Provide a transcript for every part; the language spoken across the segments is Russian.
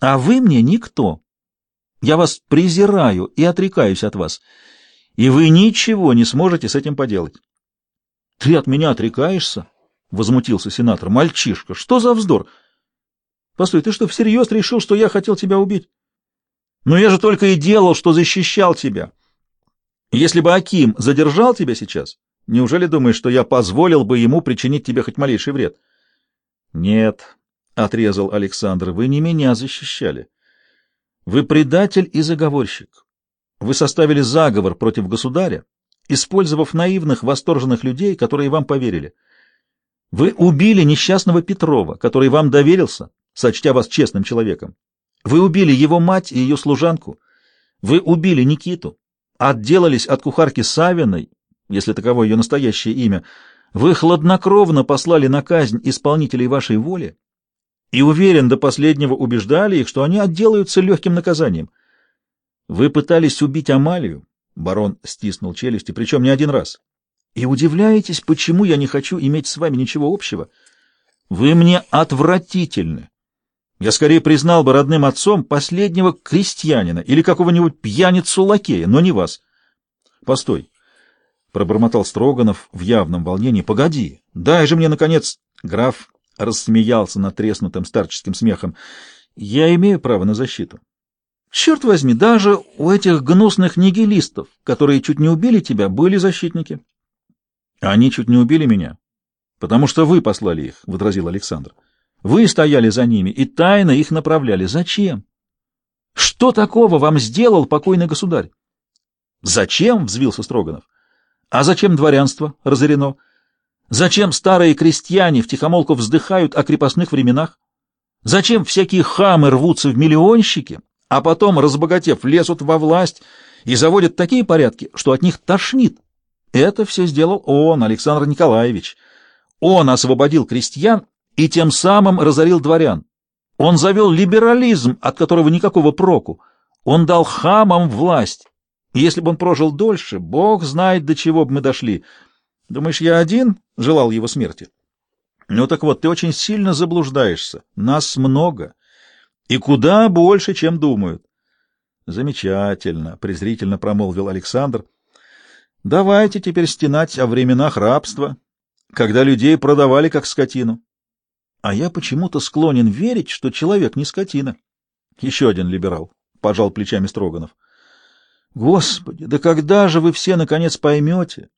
А вы мне никто. Я вас презираю и отрекаюсь от вас. И вы ничего не сможете с этим поделать. — Ты от меня отрекаешься? — возмутился сенатор. — Мальчишка, что за вздор? — Постой, ты что, всерьез решил, что я хотел тебя убить? — Но я же только и делал, что защищал тебя. Если бы Аким задержал тебя сейчас, неужели думаешь, что я позволил бы ему причинить тебе хоть малейший вред? — Нет, — отрезал Александр, — вы не меня защищали. Вы предатель и заговорщик. Вы составили заговор против государя, использовав наивных, восторженных людей, которые вам поверили. Вы убили несчастного Петрова, который вам доверился, сочтя вас честным человеком. Вы убили его мать и ее служанку. Вы убили Никиту, отделались от кухарки Савиной, если таково ее настоящее имя. Вы хладнокровно послали на казнь исполнителей вашей воли и уверен, до последнего убеждали их, что они отделаются легким наказанием. Вы пытались убить Амалию, барон стиснул челюсти, причем не один раз. И удивляетесь, почему я не хочу иметь с вами ничего общего? Вы мне отвратительны. Я скорее признал бы родным отцом последнего крестьянина или какого-нибудь пьяницу-лакея, но не вас. Постой, — пробормотал Строганов в явном волнении. — Погоди, дай же мне, наконец... Граф рассмеялся над треснутым старческим смехом. — Я имею право на защиту. Черт возьми, даже у этих гнусных нигилистов, которые чуть не убили тебя, были защитники. Они чуть не убили меня, потому что вы послали их, — возразил Александр. Вы стояли за ними и тайно их направляли. Зачем? Что такого вам сделал покойный государь? Зачем? — взвился Строганов. А зачем дворянство разорено? Зачем старые крестьяне втихомолку вздыхают о крепостных временах? Зачем всякие хамы рвутся в миллионщики, а потом, разбогатев, лезут во власть и заводят такие порядки, что от них тошнит. Это все сделал он, Александр Николаевич. Он освободил крестьян и тем самым разорил дворян. Он завел либерализм, от которого никакого проку. Он дал хамам власть. И если бы он прожил дольше, бог знает, до чего бы мы дошли. Думаешь, я один желал его смерти? Ну так вот, ты очень сильно заблуждаешься. Нас много. И куда больше, чем думают. Замечательно, презрительно промолвил Александр. Давайте теперь стенать о временах рабства, когда людей продавали как скотину. А я почему-то склонен верить, что человек не скотина. Еще один либерал, пожал плечами Строганов. Господи, да когда же вы все наконец поймете,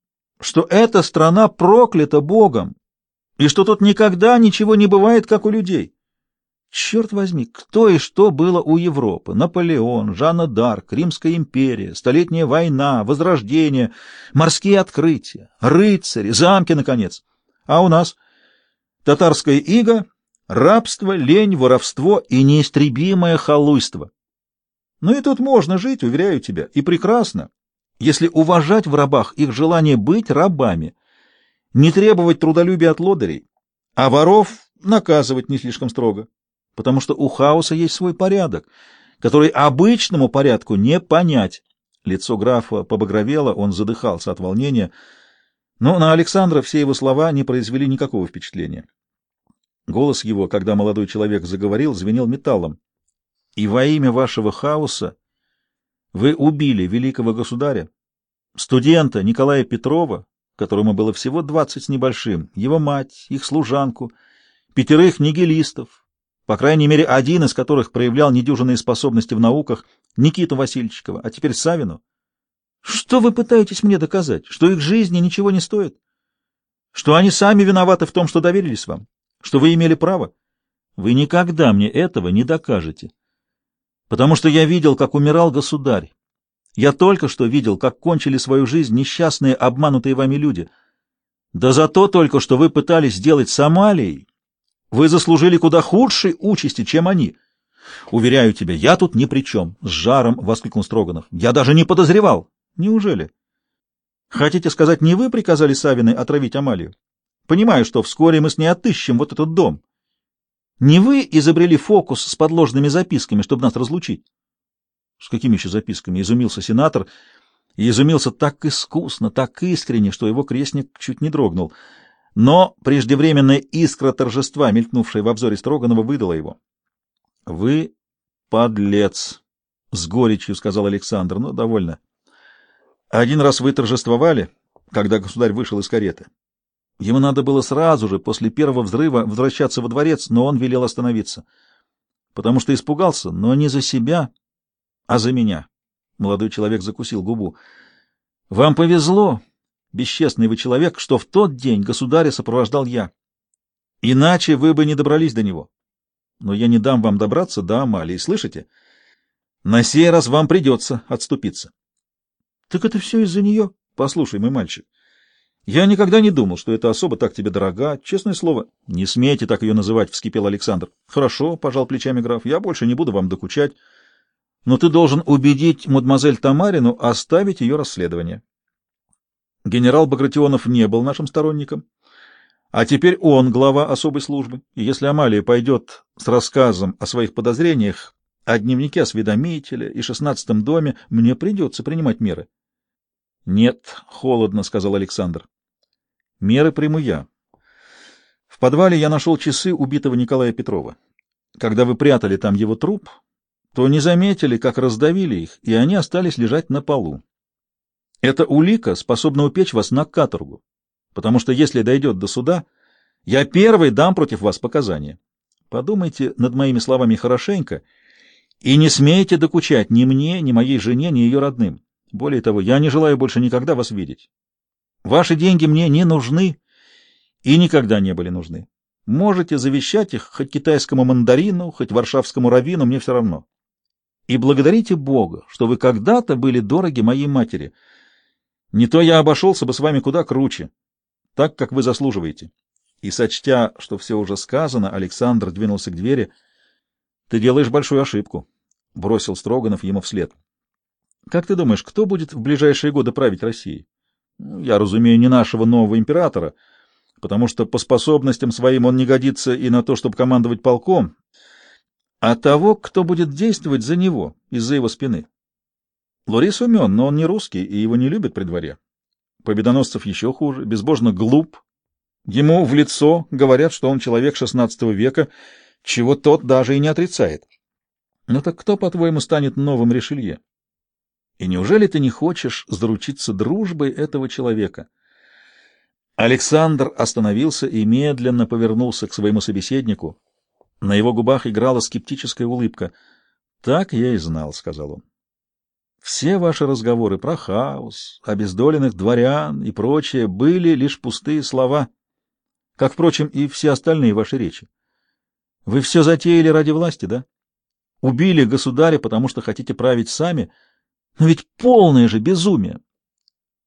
что эта страна проклята Богом, и что тут никогда ничего не бывает, как у людей? Черт возьми, кто и что было у Европы? Наполеон, Жанна Д'Арк, Римская империя, Столетняя война, Возрождение, морские открытия, рыцари, замки, наконец. А у нас татарская ига, рабство, лень, воровство и неистребимое халуйство. Ну и тут можно жить, уверяю тебя, и прекрасно, если уважать в рабах их желание быть рабами, не требовать трудолюбия от лодырей, а воров наказывать не слишком строго потому что у хаоса есть свой порядок, который обычному порядку не понять. Лицо графа побагровело, он задыхался от волнения, но на Александра все его слова не произвели никакого впечатления. Голос его, когда молодой человек заговорил, звенел металлом. «И во имя вашего хаоса вы убили великого государя, студента Николая Петрова, которому было всего двадцать с небольшим, его мать, их служанку, пятерых нигилистов, по крайней мере, один из которых проявлял недюжинные способности в науках, Никиту Васильчикова, а теперь Савину. Что вы пытаетесь мне доказать? Что их жизни ничего не стоит? Что они сами виноваты в том, что доверились вам? Что вы имели право? Вы никогда мне этого не докажете. Потому что я видел, как умирал государь. Я только что видел, как кончили свою жизнь несчастные, обманутые вами люди. Да за то только, что вы пытались сделать с Амалией, вы заслужили куда худшей участи, чем они. Уверяю тебя, я тут ни при чем, — с жаром воскликнул Строганов. Я даже не подозревал. Неужели? Хотите сказать, не вы приказали Савиной отравить Амалию? Понимаю, что вскоре мы с ней отыщем вот этот дом. Не вы изобрели фокус с подложными записками, чтобы нас разлучить? С какими еще записками? Изумился сенатор. И изумился так искусно, так искренне, что его крестник чуть не дрогнул. Но преждевременная искра торжества, мелькнувшая в обзоре Строганова, выдала его. — Вы подлец, — с горечью сказал Александр. — Ну, довольно. Один раз вы торжествовали, когда государь вышел из кареты. Ему надо было сразу же, после первого взрыва, возвращаться во дворец, но он велел остановиться. Потому что испугался, но не за себя, а за меня. Молодой человек закусил губу. — Вам повезло, бесчестный вы человек, что в тот день государя сопровождал я. Иначе вы бы не добрались до него. Но я не дам вам добраться до Амалии, слышите? На сей раз вам придется отступиться. — Так это все из-за нее? Послушай, мой мальчик, я никогда не думал, что эта особа так тебе дорога, честное слово. — Не смейте так ее называть, — вскипел Александр. — Хорошо, — пожал плечами граф, — я больше не буду вам докучать но ты должен убедить мадемуазель Тамарину оставить ее расследование. Генерал Багратионов не был нашим сторонником, а теперь он глава особой службы, и если Амалия пойдет с рассказом о своих подозрениях о дневнике осведомителя и шестнадцатом доме, мне придется принимать меры. — Нет, — холодно сказал Александр. — Меры приму я. В подвале я нашел часы убитого Николая Петрова. Когда вы прятали там его труп, то не заметили, как раздавили их, и они остались лежать на полу. Эта улика способна упечь вас на каторгу, потому что если дойдет до суда, я первый дам против вас показания. Подумайте над моими словами хорошенько и не смейте докучать ни мне, ни моей жене, ни ее родным. Более того, я не желаю больше никогда вас видеть. Ваши деньги мне не нужны и никогда не были нужны. Можете завещать их хоть китайскому мандарину, хоть варшавскому раввину, мне все равно и благодарите Бога, что вы когда-то были дороги моей матери. Не то я обошелся бы с вами куда круче, так, как вы заслуживаете. И, сочтя, что все уже сказано, Александр двинулся к двери. — Ты делаешь большую ошибку, — бросил Строганов ему вслед. — Как ты думаешь, кто будет в ближайшие годы править Россией? Ну, я разумею, не нашего нового императора, потому что по способностям своим он не годится и на то, чтобы командовать полком, а того, кто будет действовать за него, из-за его спины. Лорис умен, но он не русский, и его не любят при дворе. Победоносцев еще хуже, безбожно глуп. Ему в лицо говорят, что он человек XVI века, чего тот даже и не отрицает. Но так кто, по-твоему, станет новым Ришелье? И неужели ты не хочешь заручиться дружбой этого человека? Александр остановился и медленно повернулся к своему собеседнику. На его губах играла скептическая улыбка. «Так я и знал», — сказал он. «Все ваши разговоры про хаос, обездоленных дворян и прочее были лишь пустые слова, как, впрочем, и все остальные ваши речи. Вы все затеяли ради власти, да? Убили государя, потому что хотите править сами, но ведь полное же безумие.